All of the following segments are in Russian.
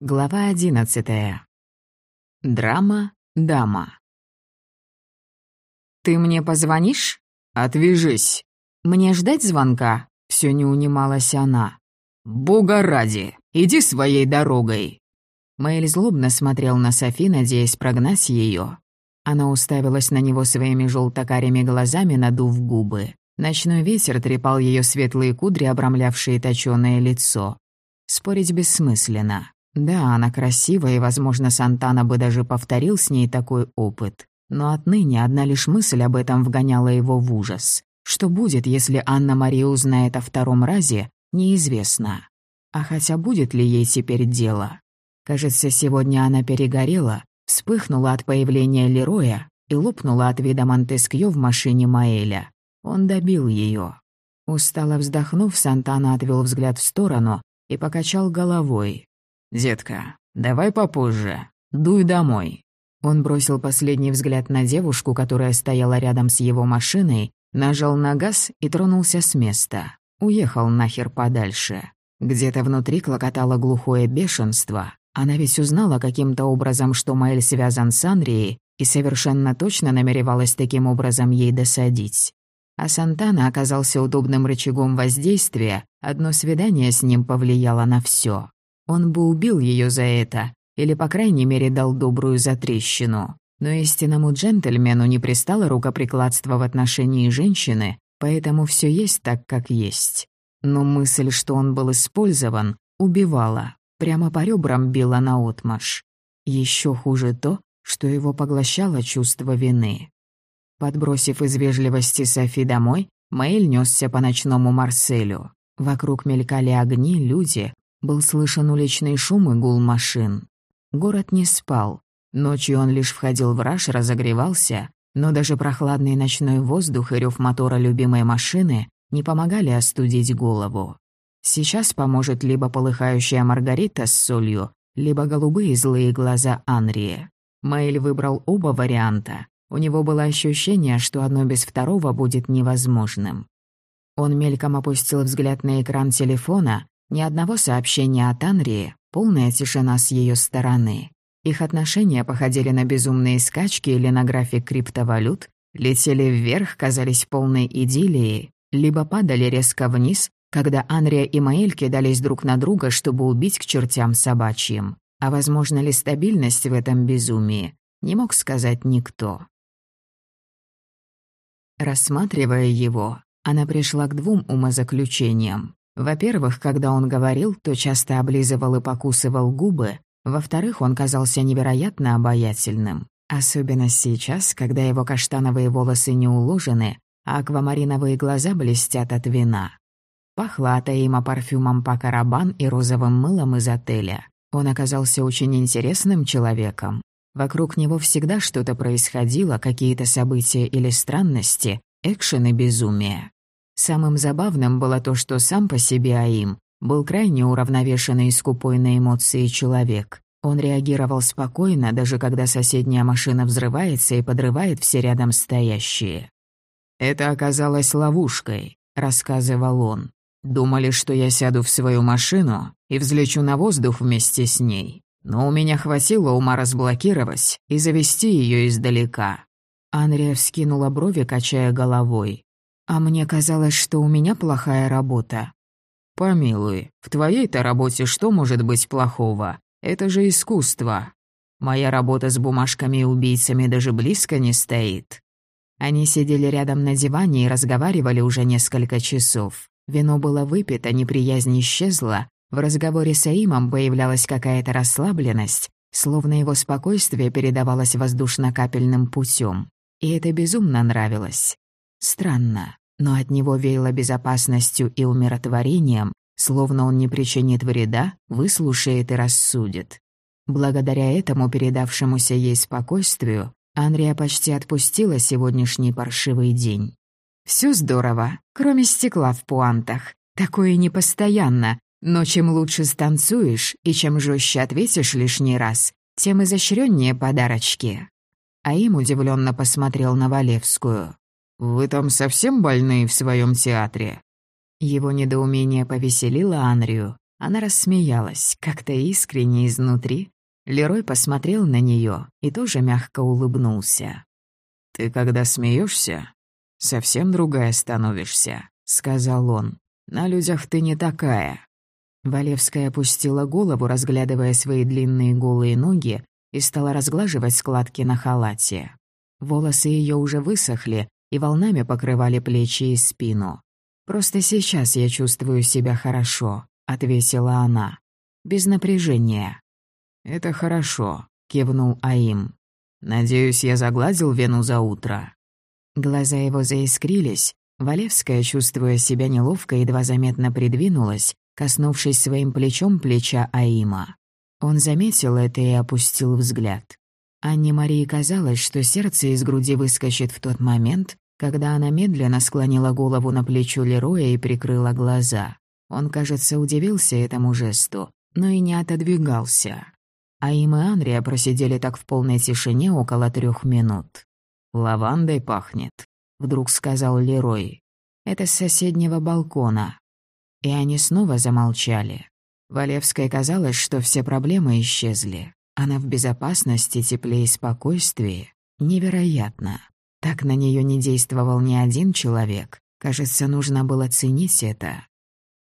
Глава одиннадцатая. Драма «Дама». «Ты мне позвонишь?» «Отвяжись!» «Мне ждать звонка?» Все не унималась она. «Бога ради! Иди своей дорогой!» Мэйль злобно смотрел на Софи, надеясь прогнать ее. Она уставилась на него своими желтокарими глазами, надув губы. Ночной ветер трепал ее светлые кудри, обрамлявшие точёное лицо. Спорить бессмысленно. Да, она красивая, и, возможно, Сантана бы даже повторил с ней такой опыт. Но отныне одна лишь мысль об этом вгоняла его в ужас. Что будет, если Анна-Мария узнает о втором разе, неизвестно. А хотя будет ли ей теперь дело? Кажется, сегодня она перегорела, вспыхнула от появления Лероя и лопнула от вида Монтескьё в машине Маэля. Он добил ее. Устало вздохнув, Сантана отвел взгляд в сторону и покачал головой. «Детка, давай попозже. Дуй домой». Он бросил последний взгляд на девушку, которая стояла рядом с его машиной, нажал на газ и тронулся с места. Уехал нахер подальше. Где-то внутри клокотало глухое бешенство. Она ведь узнала каким-то образом, что Маэль связан с Анрией, и совершенно точно намеревалась таким образом ей досадить. А Сантана оказался удобным рычагом воздействия, одно свидание с ним повлияло на все. Он бы убил ее за это, или, по крайней мере, дал добрую затрещину. Но истинному джентльмену не пристало рукоприкладство в отношении женщины, поэтому все есть так, как есть. Но мысль, что он был использован, убивала, прямо по ребрам била наотмашь. Еще хуже то, что его поглощало чувство вины. Подбросив из вежливости Софи домой, Мэйль несся по ночному Марселю. Вокруг мелькали огни, люди, был слышен уличный шум и гул машин. Город не спал. Ночью он лишь входил в раж, разогревался, но даже прохладный ночной воздух и рев мотора любимой машины не помогали остудить голову. Сейчас поможет либо полыхающая Маргарита с солью, либо голубые злые глаза Анрии. Мэйль выбрал оба варианта. У него было ощущение, что одно без второго будет невозможным. Он мельком опустил взгляд на экран телефона ни одного сообщения от Анрии, полная тишина с ее стороны. Их отношения походили на безумные скачки или на график криптовалют, летели вверх, казались полной идиллией, либо падали резко вниз, когда Анрия и Маэль кидались друг на друга, чтобы убить к чертям собачьим. А возможно ли стабильность в этом безумии, не мог сказать никто. Рассматривая его, она пришла к двум умозаключениям. Во-первых, когда он говорил, то часто облизывал и покусывал губы. Во-вторых, он казался невероятно обаятельным. Особенно сейчас, когда его каштановые волосы не уложены, а аквамариновые глаза блестят от вина. Пахло от Аима парфюмом по карабан и розовым мылом из отеля. Он оказался очень интересным человеком. Вокруг него всегда что-то происходило, какие-то события или странности, экшен и безумие. Самым забавным было то, что сам по себе Аим был крайне уравновешенный и скупой на эмоции человек. Он реагировал спокойно, даже когда соседняя машина взрывается и подрывает все рядом стоящие. «Это оказалось ловушкой», — рассказывал он. «Думали, что я сяду в свою машину и взлечу на воздух вместе с ней. Но у меня хватило ума разблокировать и завести ее издалека». Анрия вскинула брови, качая головой. А мне казалось, что у меня плохая работа. Помилуй, в твоей-то работе что может быть плохого? Это же искусство. Моя работа с бумажками и убийцами даже близко не стоит. Они сидели рядом на диване и разговаривали уже несколько часов. Вино было выпито, неприязнь исчезла. В разговоре с Аимом появлялась какая-то расслабленность, словно его спокойствие передавалось воздушно-капельным путем. И это безумно нравилось. Странно, но от него веяло безопасностью и умиротворением, словно он не причинит вреда, выслушает и рассудит. Благодаря этому передавшемуся ей спокойствию, Анрия почти отпустила сегодняшний паршивый день. Все здорово, кроме стекла в пуантах. Такое непостоянно, но чем лучше станцуешь и чем жестче ответишь лишний раз, тем изощреннее подарочки». А им удивленно посмотрел на Валевскую. «Вы там совсем больные в своем театре?» Его недоумение повеселило Анрию. Она рассмеялась, как-то искренне изнутри. Лерой посмотрел на нее и тоже мягко улыбнулся. «Ты когда смеешься, совсем другая становишься», — сказал он. «На людях ты не такая». Валевская опустила голову, разглядывая свои длинные голые ноги, и стала разглаживать складки на халате. Волосы ее уже высохли и волнами покрывали плечи и спину. «Просто сейчас я чувствую себя хорошо», — ответила она. «Без напряжения». «Это хорошо», — кивнул Аим. «Надеюсь, я загладил вену за утро». Глаза его заискрились. Валевская, чувствуя себя неловко, едва заметно придвинулась, коснувшись своим плечом плеча Аима. Он заметил это и опустил взгляд. Анне Марии казалось, что сердце из груди выскочит в тот момент, когда она медленно склонила голову на плечо Лероя и прикрыла глаза. Он, кажется, удивился этому жесту, но и не отодвигался. А им и Андрия просидели так в полной тишине около трех минут. «Лавандой пахнет», — вдруг сказал Лерой. «Это с соседнего балкона». И они снова замолчали. Валевской казалось, что все проблемы исчезли. Она в безопасности, тепле и спокойствии. Невероятно. Так на нее не действовал ни один человек. Кажется, нужно было ценить это.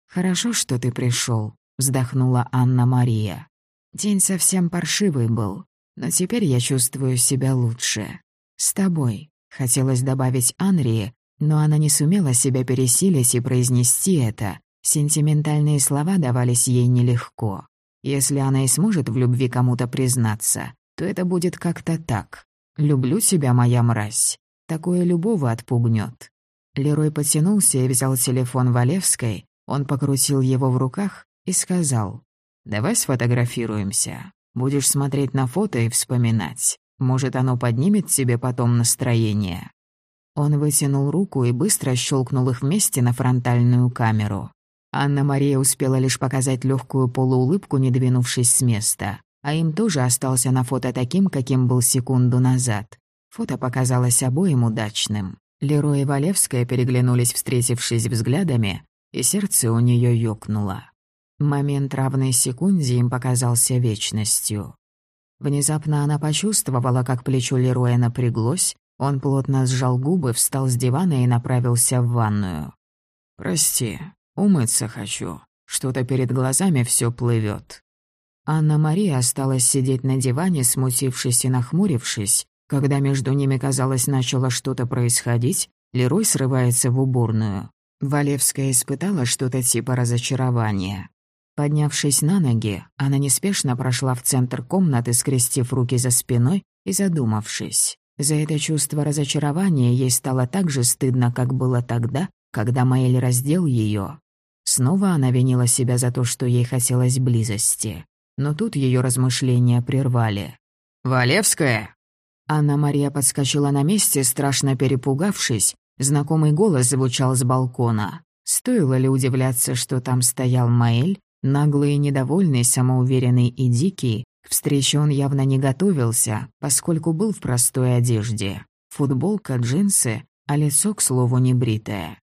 «Хорошо, что ты пришел, вздохнула Анна-Мария. «День совсем паршивый был, но теперь я чувствую себя лучше. С тобой», — хотелось добавить Анрии, но она не сумела себя пересилить и произнести это. Сентиментальные слова давались ей нелегко. Если она и сможет в любви кому-то признаться, то это будет как-то так. «Люблю тебя, моя мразь». Такое любого отпугнет. Лерой потянулся и взял телефон Валевской, он покрутил его в руках и сказал, «Давай сфотографируемся. Будешь смотреть на фото и вспоминать. Может, оно поднимет тебе потом настроение». Он вытянул руку и быстро щелкнул их вместе на фронтальную камеру. Анна-Мария успела лишь показать легкую полуулыбку, не двинувшись с места. А им тоже остался на фото таким, каким был секунду назад. Фото показалось обоим удачным. Лерой и Валевская переглянулись, встретившись взглядами, и сердце у нее ёкнуло. Момент равной секунде им показался вечностью. Внезапно она почувствовала, как плечо Лероя напряглось, он плотно сжал губы, встал с дивана и направился в ванную. «Прости, умыться хочу. Что-то перед глазами все плывет. Анна-Мария осталась сидеть на диване, смутившись и нахмурившись. Когда между ними, казалось, начало что-то происходить, Лерой срывается в уборную. Валевская испытала что-то типа разочарования. Поднявшись на ноги, она неспешно прошла в центр комнаты, скрестив руки за спиной и задумавшись. За это чувство разочарования ей стало так же стыдно, как было тогда, когда Маэль раздел ее. Снова она винила себя за то, что ей хотелось близости но тут ее размышления прервали. «Валевская!» Анна-Мария подскочила на месте, страшно перепугавшись. Знакомый голос звучал с балкона. Стоило ли удивляться, что там стоял Маэль, наглый недовольный, самоуверенный и дикий? К встрече он явно не готовился, поскольку был в простой одежде. Футболка, джинсы, а лицо, к слову, небритое.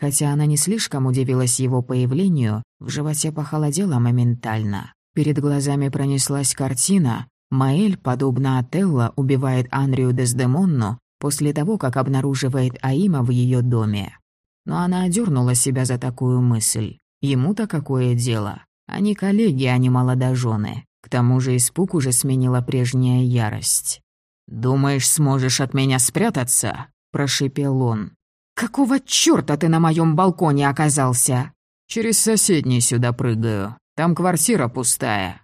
Хотя она не слишком удивилась его появлению, в животе похолодело моментально. Перед глазами пронеслась картина. Маэль, подобно Отелло, убивает Анрию Дездемонну после того, как обнаруживает Аима в ее доме. Но она одернула себя за такую мысль. Ему-то какое дело? Они коллеги, а не молодожены. К тому же испуг уже сменила прежняя ярость. «Думаешь, сможешь от меня спрятаться?» – прошипел он. «Какого чёрта ты на моем балконе оказался?» «Через соседний сюда прыгаю. Там квартира пустая».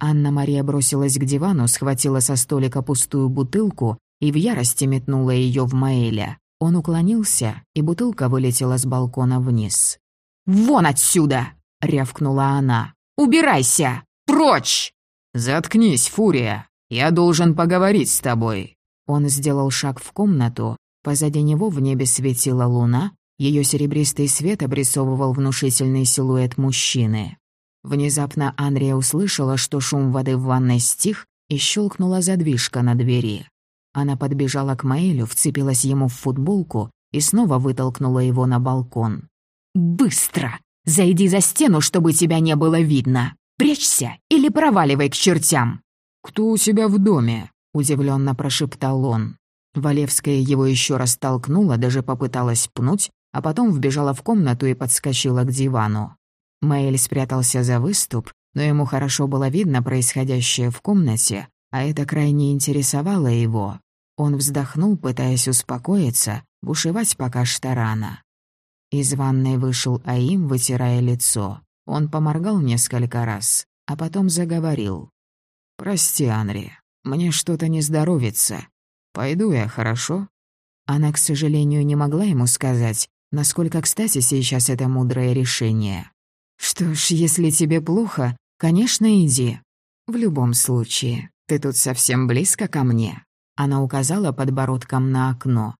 Анна-Мария бросилась к дивану, схватила со столика пустую бутылку и в ярости метнула ее в Маэля. Он уклонился, и бутылка вылетела с балкона вниз. «Вон отсюда!» — рявкнула она. «Убирайся! Прочь!» «Заткнись, Фурия! Я должен поговорить с тобой!» Он сделал шаг в комнату. Позади него в небе светила луна, ее серебристый свет обрисовывал внушительный силуэт мужчины. Внезапно Андрия услышала, что шум воды в ванной стих, и щелкнула задвижка на двери. Она подбежала к Маэлю, вцепилась ему в футболку и снова вытолкнула его на балкон. «Быстро!» — Зайди за стену, чтобы тебя не было видно. Прячься или проваливай к чертям». «Кто у себя в доме?» — удивленно прошептал он. Валевская его еще раз толкнула, даже попыталась пнуть, а потом вбежала в комнату и подскочила к дивану. Мэйль спрятался за выступ, но ему хорошо было видно происходящее в комнате, а это крайне интересовало его. Он вздохнул, пытаясь успокоиться, бушевать пока что рано. Из ванной вышел Аим, вытирая лицо. Он поморгал несколько раз, а потом заговорил. «Прости, Анри, мне что-то не здоровится. Пойду я, хорошо?» Она, к сожалению, не могла ему сказать, насколько кстати сейчас это мудрое решение. «Что ж, если тебе плохо, конечно, иди. В любом случае, ты тут совсем близко ко мне». Она указала подбородком на окно.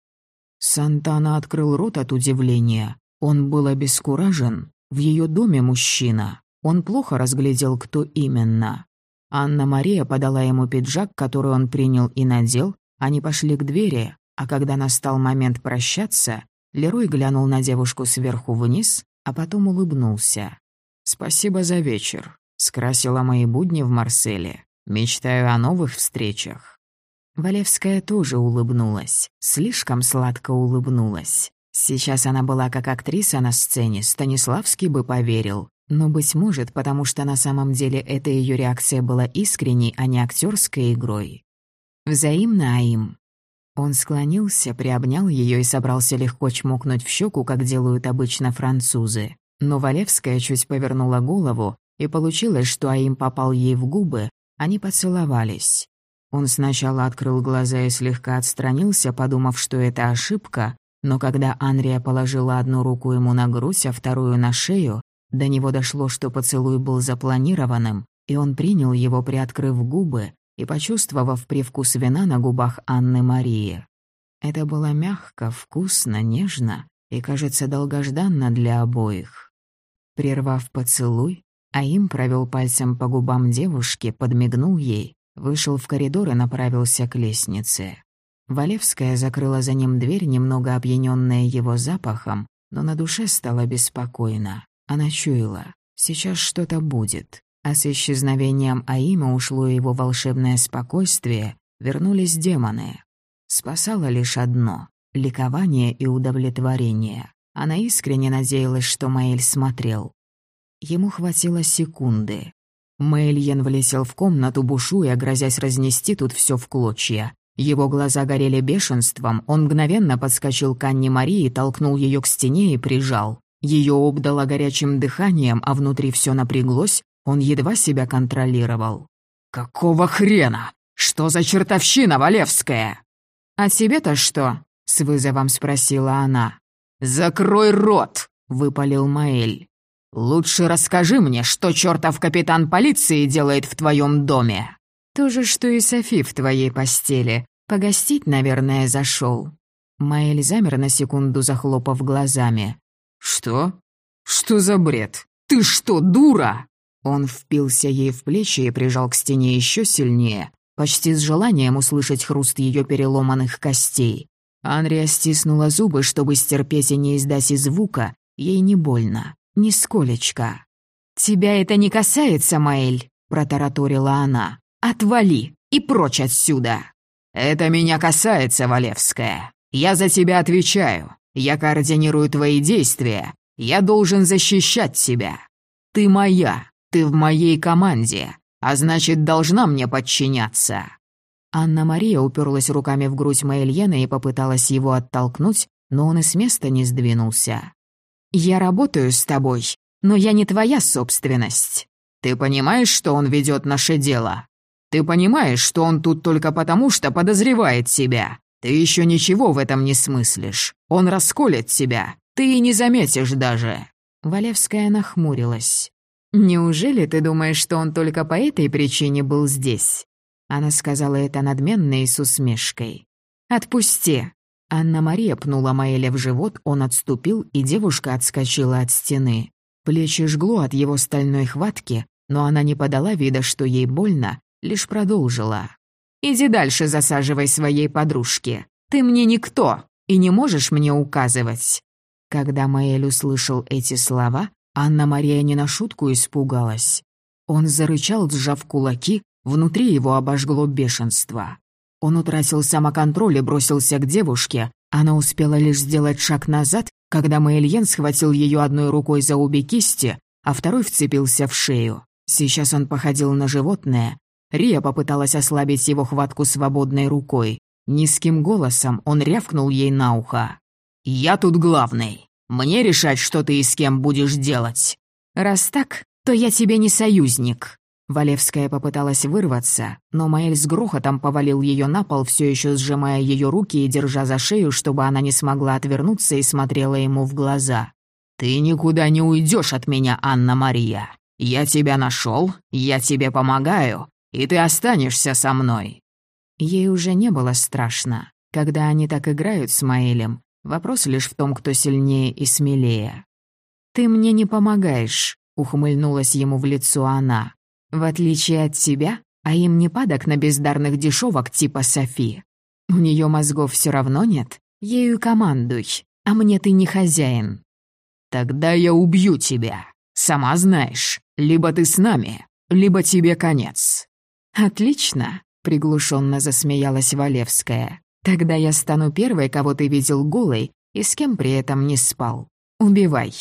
Сантана открыл рот от удивления. Он был обескуражен. В ее доме мужчина. Он плохо разглядел, кто именно. Анна-Мария подала ему пиджак, который он принял и надел, они пошли к двери, а когда настал момент прощаться, Лерой глянул на девушку сверху вниз, а потом улыбнулся. «Спасибо за вечер. Скрасила мои будни в Марселе. Мечтаю о новых встречах». Валевская тоже улыбнулась, слишком сладко улыбнулась. Сейчас она была как актриса на сцене, Станиславский бы поверил. Но, быть может, потому что на самом деле эта ее реакция была искренней, а не актерской игрой. Взаимно, Аим. Он склонился, приобнял ее и собрался легко чмокнуть в щеку, как делают обычно французы. Но Валевская чуть повернула голову, и получилось, что Аим попал ей в губы, они поцеловались. Он сначала открыл глаза и слегка отстранился, подумав, что это ошибка, но когда Анрия положила одну руку ему на грудь, а вторую на шею, до него дошло, что поцелуй был запланированным, и он принял его, приоткрыв губы, и почувствовав привкус вина на губах Анны Марии. Это было мягко, вкусно, нежно и, кажется, долгожданно для обоих. Прервав поцелуй, Аим провел пальцем по губам девушки, подмигнул ей, вышел в коридор и направился к лестнице. Валевская закрыла за ним дверь, немного опьянённая его запахом, но на душе стало беспокойно. Она чуяла, сейчас что-то будет а с исчезновением Аима ушло его волшебное спокойствие, вернулись демоны. Спасало лишь одно — ликование и удовлетворение. Она искренне надеялась, что Мэйль смотрел. Ему хватило секунды. Мэйльен влетел в комнату, бушуя, грозясь разнести тут все в клочья. Его глаза горели бешенством, он мгновенно подскочил к Анне Марии, толкнул ее к стене и прижал. Ее обдало горячим дыханием, а внутри все напряглось, он едва себя контролировал. «Какого хрена? Что за чертовщина Валевская?» «А тебе-то что?» — с вызовом спросила она. «Закрой рот!» — выпалил Маэль. «Лучше расскажи мне, что чертов капитан полиции делает в твоем доме?» «То же, что и Софи в твоей постели. Погостить, наверное, зашел. Маэль замер на секунду, захлопав глазами. «Что? Что за бред? Ты что, дура?» Он впился ей в плечи и прижал к стене еще сильнее, почти с желанием услышать хруст ее переломанных костей. Анрия стиснула зубы, чтобы стерпеть и не издать и звука. Ей не больно, нисколечко. «Тебя это не касается, Маэль», — протараторила она. «Отвали и прочь отсюда!» «Это меня касается, Валевская. Я за тебя отвечаю. Я координирую твои действия. Я должен защищать тебя. Ты моя. Ты в моей команде, а значит, должна мне подчиняться». Анна-Мария уперлась руками в грудь Мэйльена и попыталась его оттолкнуть, но он и с места не сдвинулся. «Я работаю с тобой, но я не твоя собственность. Ты понимаешь, что он ведет наше дело? Ты понимаешь, что он тут только потому, что подозревает себя? Ты еще ничего в этом не смыслишь. Он расколет тебя, ты и не заметишь даже». Валевская нахмурилась. «Неужели ты думаешь, что он только по этой причине был здесь?» Она сказала это надменно и с усмешкой. «Отпусти!» Анна-Мария пнула Маэля в живот, он отступил, и девушка отскочила от стены. Плечи жгло от его стальной хватки, но она не подала вида, что ей больно, лишь продолжила. «Иди дальше засаживай своей подружки. Ты мне никто и не можешь мне указывать». Когда Маэль услышал эти слова, Анна-Мария не на шутку испугалась. Он зарычал, сжав кулаки, внутри его обожгло бешенство. Он утратил самоконтроль и бросился к девушке. Она успела лишь сделать шаг назад, когда Мэйльен схватил ее одной рукой за обе кисти, а второй вцепился в шею. Сейчас он походил на животное. Рия попыталась ослабить его хватку свободной рукой. Низким голосом он рявкнул ей на ухо. «Я тут главный. Мне решать, что ты и с кем будешь делать». «Раз так, то я тебе не союзник». Валевская попыталась вырваться, но Маэль с грохотом повалил ее на пол, все еще сжимая ее руки и держа за шею, чтобы она не смогла отвернуться и смотрела ему в глаза. «Ты никуда не уйдешь от меня, Анна-Мария. Я тебя нашел, я тебе помогаю, и ты останешься со мной». Ей уже не было страшно. Когда они так играют с Маэлем, вопрос лишь в том, кто сильнее и смелее. «Ты мне не помогаешь», — ухмыльнулась ему в лицо она. «В отличие от тебя, а им не падок на бездарных дешевок типа Софи. У нее мозгов все равно нет, ею командуй, а мне ты не хозяин». «Тогда я убью тебя, сама знаешь, либо ты с нами, либо тебе конец». «Отлично», — приглушенно засмеялась Валевская. «Тогда я стану первой, кого ты видел голой и с кем при этом не спал. Убивай».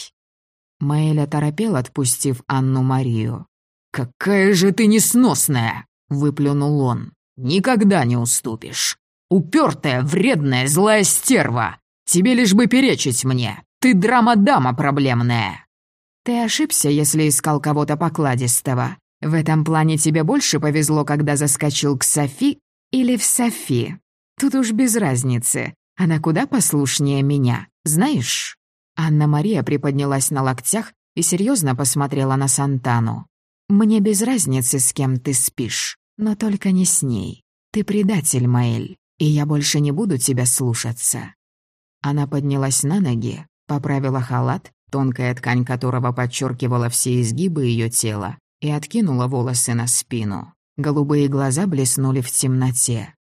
Маэля торопел, отпустив Анну-Марию. «Какая же ты несносная!» — выплюнул он. «Никогда не уступишь. Упертая, вредная, злая стерва. Тебе лишь бы перечить мне. Ты драма-дама проблемная». «Ты ошибся, если искал кого-то покладистого. В этом плане тебе больше повезло, когда заскочил к Софи или в Софи. Тут уж без разницы. Она куда послушнее меня, знаешь?» Анна-Мария приподнялась на локтях и серьезно посмотрела на Сантану. «Мне без разницы, с кем ты спишь, но только не с ней. Ты предатель, Маэль, и я больше не буду тебя слушаться». Она поднялась на ноги, поправила халат, тонкая ткань которого подчеркивала все изгибы ее тела, и откинула волосы на спину. Голубые глаза блеснули в темноте.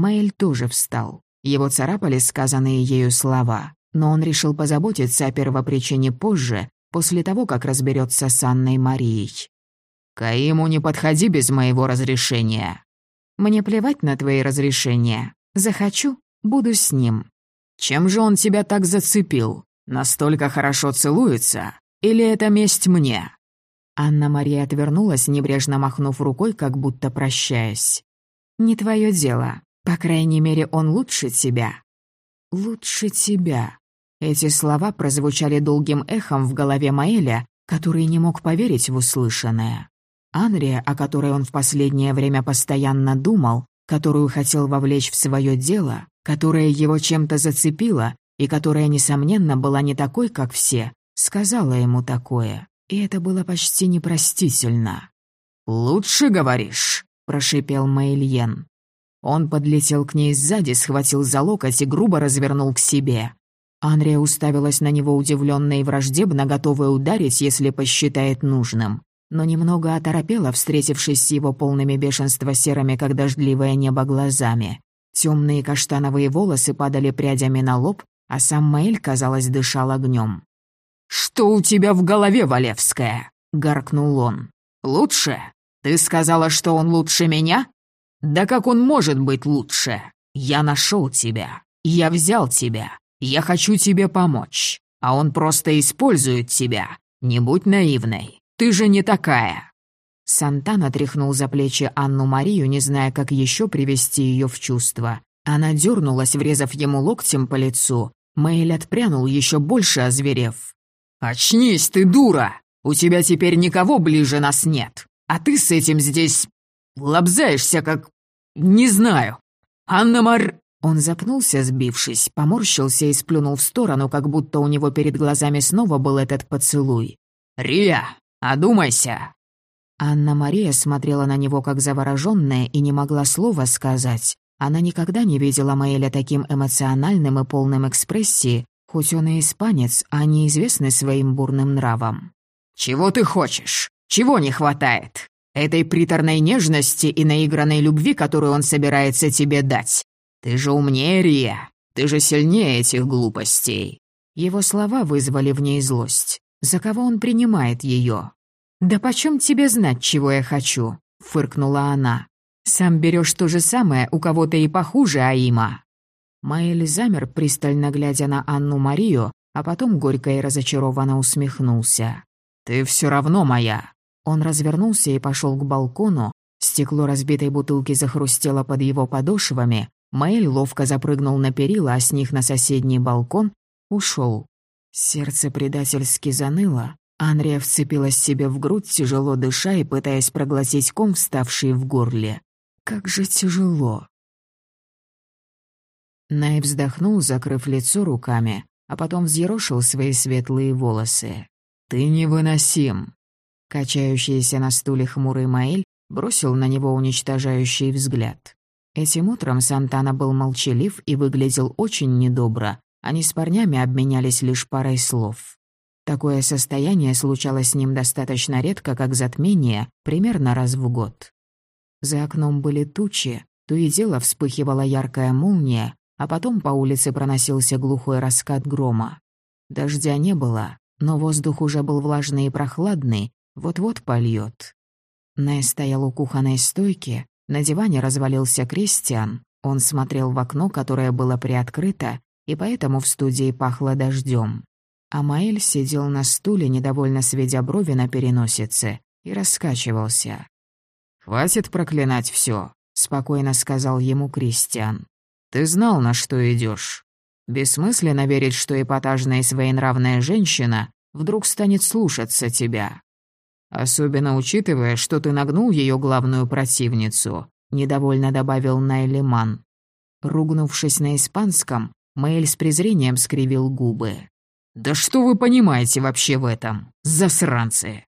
Мэйль тоже встал. Его царапали сказанные ею слова, но он решил позаботиться о первопричине позже, после того, как разберется с Анной Марией. «Каиму не подходи без моего разрешения». «Мне плевать на твои разрешения. Захочу, буду с ним». «Чем же он тебя так зацепил? Настолько хорошо целуется? Или это месть мне?» Анна-Мария отвернулась, небрежно махнув рукой, как будто прощаясь. «Не твое дело. По крайней мере, он лучше тебя». «Лучше тебя». Эти слова прозвучали долгим эхом в голове Маэля, который не мог поверить в услышанное. Анрия, о которой он в последнее время постоянно думал, которую хотел вовлечь в свое дело, которая его чем-то зацепила и которая, несомненно, была не такой, как все, сказала ему такое и это было почти непростительно. «Лучше говоришь», — прошипел Мэйльен. Он подлетел к ней сзади, схватил за локоть и грубо развернул к себе. Анрия уставилась на него удивленно и враждебно, готовая ударить, если посчитает нужным. Но немного оторопела, встретившись с его полными бешенства серыми, как дождливое небо, глазами. Темные каштановые волосы падали прядями на лоб, а сам Мэйль, казалось, дышал огнем. «Что у тебя в голове, Валевская?» — гаркнул он. «Лучше? Ты сказала, что он лучше меня? Да как он может быть лучше? Я нашел тебя. Я взял тебя. Я хочу тебе помочь. А он просто использует тебя. Не будь наивной. Ты же не такая». Сантана тряхнул за плечи Анну-Марию, не зная, как еще привести ее в чувство. Она дернулась, врезав ему локтем по лицу. Мэйль отпрянул, еще больше озверев. «Очнись ты, дура! У тебя теперь никого ближе нас нет, а ты с этим здесь лобзаешься как... не знаю. Анна Мар...» Он запнулся, сбившись, поморщился и сплюнул в сторону, как будто у него перед глазами снова был этот поцелуй. «Рия, одумайся!» Анна-Мария смотрела на него как заворожённая и не могла слова сказать. Она никогда не видела Маэля таким эмоциональным и полным экспрессии, Хоть он и испанец, а не известный своим бурным нравом. «Чего ты хочешь? Чего не хватает? Этой приторной нежности и наигранной любви, которую он собирается тебе дать. Ты же умнее, Рия. Ты же сильнее этих глупостей». Его слова вызвали в ней злость. За кого он принимает ее? «Да почем тебе знать, чего я хочу?» — фыркнула она. «Сам берешь то же самое, у кого-то и похуже Аима». Маэль замер, пристально глядя на Анну-Марию, а потом горько и разочарованно усмехнулся. «Ты все равно моя!» Он развернулся и пошел к балкону, стекло разбитой бутылки захрустело под его подошвами, Маэль ловко запрыгнул на перила, а с них на соседний балкон, ушел. Сердце предательски заныло, Анрия вцепилась себе в грудь, тяжело дыша и пытаясь проглотить ком, вставший в горле. Как же тяжело. Най вздохнул, закрыв лицо руками, а потом взъерошил свои светлые волосы. «Ты невыносим!» Качающийся на стуле хмурый Маэль бросил на него уничтожающий взгляд. Этим утром Сантана был молчалив и выглядел очень недобро. Они с парнями обменялись лишь парой слов. Такое состояние случалось с ним достаточно редко, как затмение, примерно раз в год. За окном были тучи, то и дело вспыхивала яркая молния, а потом по улице проносился глухой раскат грома. Дождя не было, но воздух уже был влажный и прохладный, вот-вот польет. Най стоял у кухонной стойки, на диване развалился Кристиан, он смотрел в окно, которое было приоткрыто, и поэтому в студии пахло дождем. Амаэль сидел на стуле, недовольно сведя брови на переносице, и раскачивался. «Хватит проклинать все, спокойно сказал ему Кристиан. «Ты знал, на что идешь. Бессмысленно верить, что эпатажная и своенравная женщина вдруг станет слушаться тебя. Особенно учитывая, что ты нагнул ее главную противницу», — недовольно добавил Найлиман. Ругнувшись на испанском, Мэйль с презрением скривил губы. «Да что вы понимаете вообще в этом, засранцы?»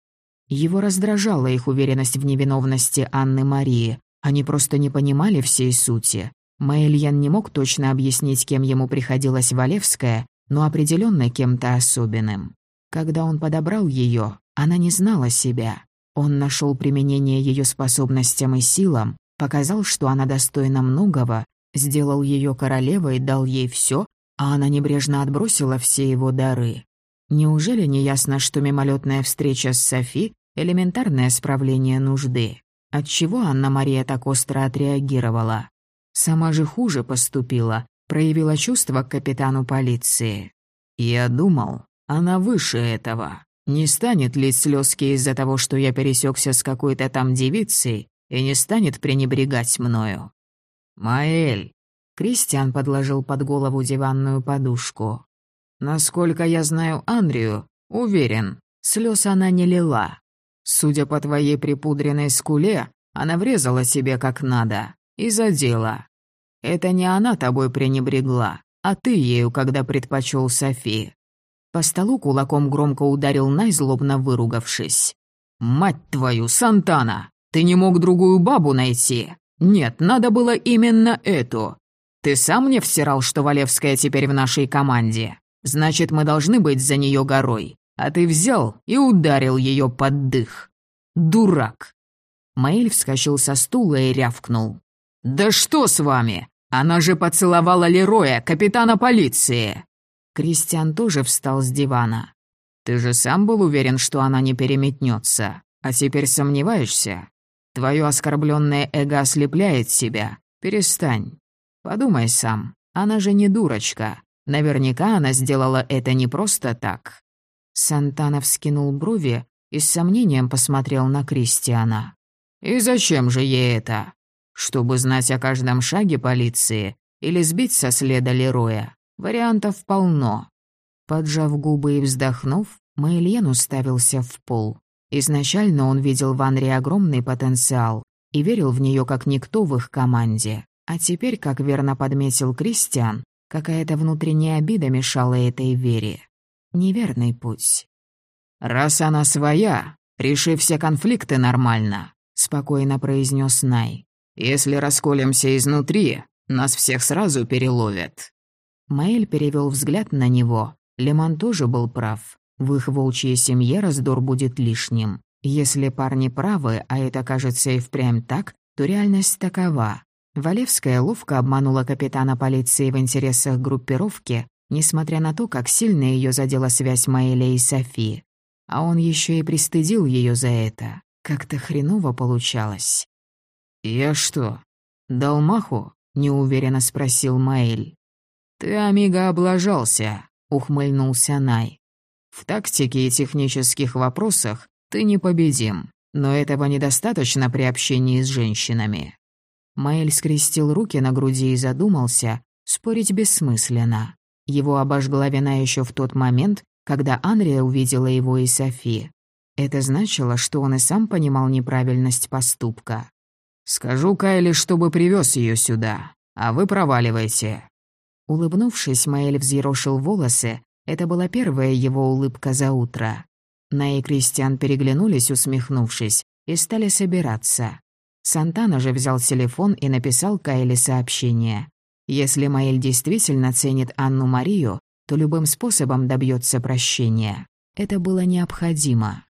Его раздражала их уверенность в невиновности Анны Марии. Они просто не понимали всей сути. Маэльян не мог точно объяснить, кем ему приходилось Валевская, но определенно кем-то особенным. Когда он подобрал ее, она не знала себя. Он нашел применение ее способностям и силам, показал, что она достойна многого, сделал ее королевой, дал ей все, а она небрежно отбросила все его дары. Неужели не ясно, что мимолетная встреча с Софи — элементарное справление нужды? Отчего Анна-Мария так остро отреагировала? Сама же хуже поступила, проявила чувство к капитану полиции. Я думал, она выше этого. Не станет лить слезки из-за того, что я пересекся с какой-то там девицей, и не станет пренебрегать мною. «Маэль, Кристиан подложил под голову диванную подушку. «Насколько я знаю Андрию, уверен, слез она не лила. Судя по твоей припудренной скуле, она врезала себе как надо и задела. Это не она тобой пренебрегла, а ты ею, когда предпочел Софи». По столу кулаком громко ударил Най, злобно выругавшись. «Мать твою, Сантана! Ты не мог другую бабу найти? Нет, надо было именно эту. Ты сам мне всирал, что Валевская теперь в нашей команде. Значит, мы должны быть за нее горой. А ты взял и ударил ее под дых. Дурак!» Маэль вскочил со стула и рявкнул. «Да что с вами? Она же поцеловала Лероя, капитана полиции!» Кристиан тоже встал с дивана. «Ты же сам был уверен, что она не переметнется, а теперь сомневаешься? Твое оскорбленное эго ослепляет себя. Перестань. Подумай сам, она же не дурочка. Наверняка она сделала это не просто так. Сантанов скинул брови и с сомнением посмотрел на Кристиана. «И зачем же ей это? Чтобы знать о каждом шаге полиции или сбить со следа Лероя? Вариантов полно». Поджав губы и вздохнув, Мэйлен уставился в пол. Изначально он видел в Анре огромный потенциал и верил в нее как никто в их команде. А теперь, как верно подметил Кристиан, какая-то внутренняя обида мешала этой вере. Неверный путь. «Раз она своя, реши все конфликты нормально», — спокойно произнес Най. «Если расколемся изнутри, нас всех сразу переловят». Маэль перевел взгляд на него. Лемон тоже был прав. В их волчьей семье раздор будет лишним. Если парни правы, а это кажется и впрямь так, то реальность такова. Валевская ловко обманула капитана полиции в интересах группировки, несмотря на то, как сильно ее задела связь Маэля и Софи. А он еще и пристыдил ее за это. Как-то хреново получалось. «Я что, дал маху?» — неуверенно спросил Маэль. «Ты, Амиго, облажался», — ухмыльнулся Най. «В тактике и технических вопросах ты непобедим, но этого недостаточно при общении с женщинами». Маэль скрестил руки на груди и задумался, спорить бессмысленно. Его обожгла вина еще в тот момент, когда Анрия увидела его и Софи. Это значило, что он и сам понимал неправильность поступка. «Скажу Кайли, чтобы привез ее сюда, а вы проваливайте», Улыбнувшись, Маэль взъерошил волосы. Это была первая его улыбка за утро. На и Кристиан переглянулись, усмехнувшись, и стали собираться. Сантана же взял телефон и написал Кайле сообщение. Если Маэль действительно ценит Анну Марию, то любым способом добьется прощения. Это было необходимо.